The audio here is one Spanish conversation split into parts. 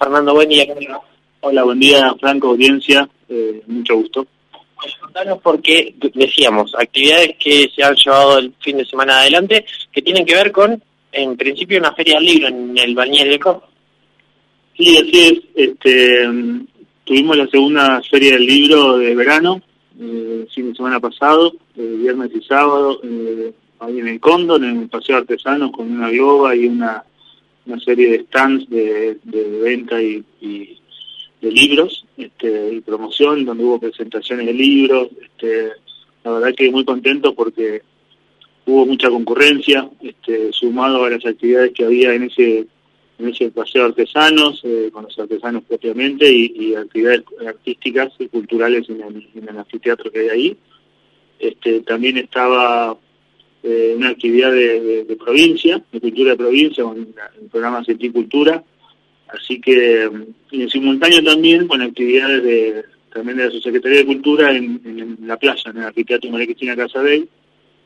Fernando, buen día. Hola, buen día, Franco, audiencia, eh, mucho gusto. Contanos porque decíamos, actividades que se han llevado el fin de semana adelante que tienen que ver con, en principio, una feria del libro en el Balneario de Córdoba. Sí, así es. Este, tuvimos la segunda feria del libro de verano, eh, fin de semana pasado, eh, viernes y sábado, eh, ahí en el Cóndor, en el Paseo Artesano, con una yoga y una, una serie de stands de, venta y, de libros este, y promoción, donde hubo presentaciones de libros. Este, la verdad que muy contento porque hubo mucha concurrencia, este, sumado a las actividades que había en ese en ese paseo de artesanos, eh, con los artesanos propiamente, y, actividades artísticas y culturales en el, anfiteatro que hay ahí. Este, también estaba eh, una actividad de, provincia, de cultura de provincia, con el programa Cultura, así que mm, en simultáneo también con actividades de también de la Subsecretaría de Cultura en, la playa, en el anfiteatro María Cristina Casabel,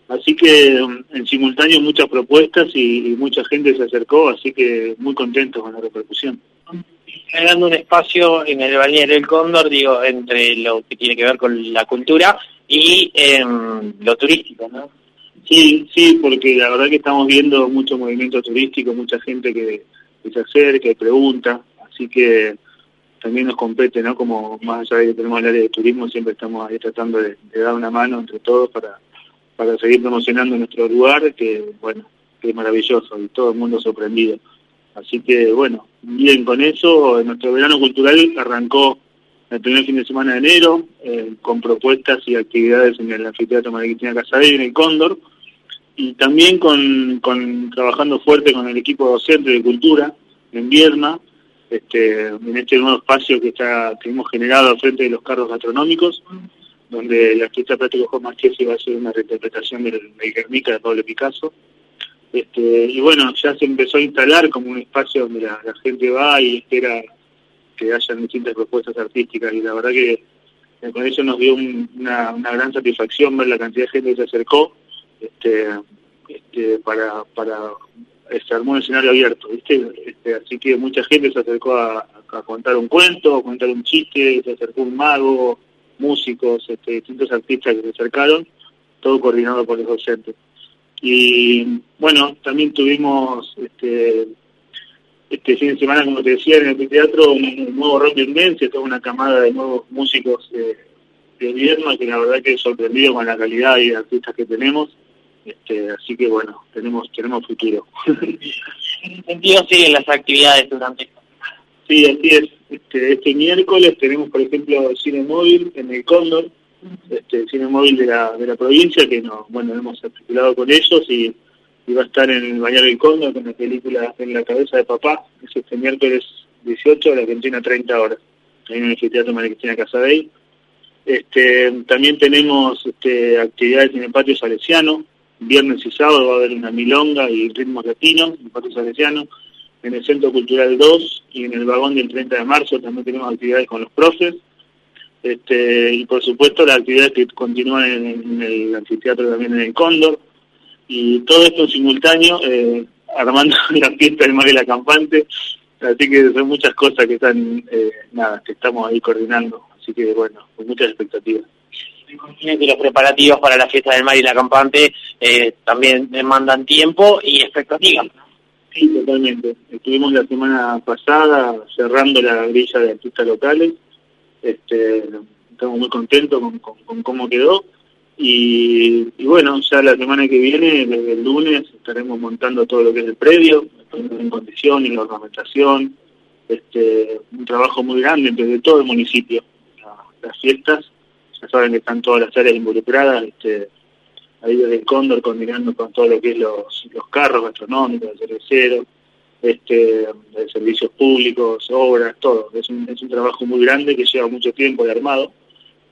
Así que um, en simultáneo muchas propuestas y, mucha gente se acercó, así que muy contento con la repercusión. Generando un espacio en el balneario del Cóndor, digo, entre lo que tiene que ver con la cultura y em, lo turístico, ¿no? Sí, sí, porque la verdad que estamos viendo mucho movimiento turístico, mucha gente que, se acerca, que pregunta, así que también nos compete, ¿no? Como más allá de que tenemos el área de turismo, siempre estamos ahí tratando de dar una mano entre todos para para seguir promocionando nuestro lugar, que bueno, que es maravilloso y todo el mundo sorprendido. Así que bueno, bien con eso, nuestro verano cultural arrancó el primer fin de semana de enero, eh, con propuestas y actividades en el anfiteatro Mariquitina Casabel en el Cóndor, y también con, trabajando fuerte con el equipo docente de cultura en Vierma, este, en este nuevo espacio que está que hemos generado al frente de los carros gastronómicos, donde el artista plástico Juan Marchesi va a hacer una reinterpretación del, Guernica de Pablo Picasso. Este, y bueno, ya se empezó a instalar como un espacio donde la, gente va y espera que hayan distintas propuestas artísticas y la verdad que eh, con eso nos dio una, gran satisfacción ver la cantidad de gente que se acercó este, este, para, para se armó un escenario abierto, ¿viste? Este, así que mucha gente se acercó a, a, contar un cuento, a contar un chiste, se acercó un mago, músicos, este, distintos artistas que se acercaron, todo coordinado por los docentes. Y bueno, también tuvimos este, este fin de semana, como te decía, en el teatro un, nuevo rock inmenso, toda una camada de nuevos músicos de, de que la verdad que he sorprendido con la calidad y de artistas que tenemos. Este, así que bueno, tenemos tenemos futuro. ¿En sentido siguen las actividades durante Sí, así es. Este, este miércoles tenemos, por ejemplo, cine móvil en el Cóndor, este, cine móvil de la, de la provincia, que no, bueno, hemos articulado con ellos y, va a estar en el Bañar del Cóndor con la película En la cabeza de papá, es este miércoles 18 de la Argentina 30 horas, en el Teatro María Cristina Casadei. Este, también tenemos este, actividades en el patio salesiano, viernes y sábado va a haber una milonga y ritmos latinos en el patio salesiano en el Centro Cultural 2 y en el vagón del 30 de marzo también tenemos actividades con los profes. Este, y por supuesto las actividades que continúan en, el anfiteatro también en el Cóndor. Y todo esto en simultáneo, eh, armando la fiesta del Mar de la Campante. Así que son muchas cosas que están, eh, nada, que estamos ahí coordinando. Así que bueno, con muchas expectativas. Y los preparativos para la fiesta del mar y la campante eh, también demandan tiempo y expectativas. Sí, totalmente. Estuvimos la semana pasada cerrando la grilla de artistas locales. Este, estamos muy contentos con, cómo quedó. Y, bueno, ya la semana que viene, desde el lunes, estaremos montando todo lo que es el predio, en condición y la ornamentación. Este, un trabajo muy grande de todo el municipio. las fiestas, ya saben que están todas las áreas involucradas. Este, ahí desde el Cóndor combinando con todo lo que es los, los carros gastronómicos, el cervecero, este, servicios públicos, obras, todo. Es un, es un trabajo muy grande que lleva mucho tiempo de armado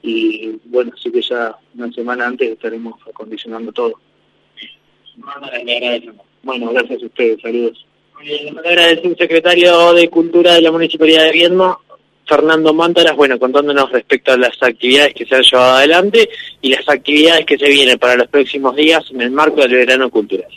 y bueno, así que ya una semana antes estaremos acondicionando todo. Bueno, gracias a ustedes, saludos. Agradecemos secretario de Cultura de la Municipalidad de Viedma, Fernando Mántaras, bueno, contándonos respecto a las actividades que se han llevado adelante y las actividades que se vienen para los próximos días en el marco del verano cultural.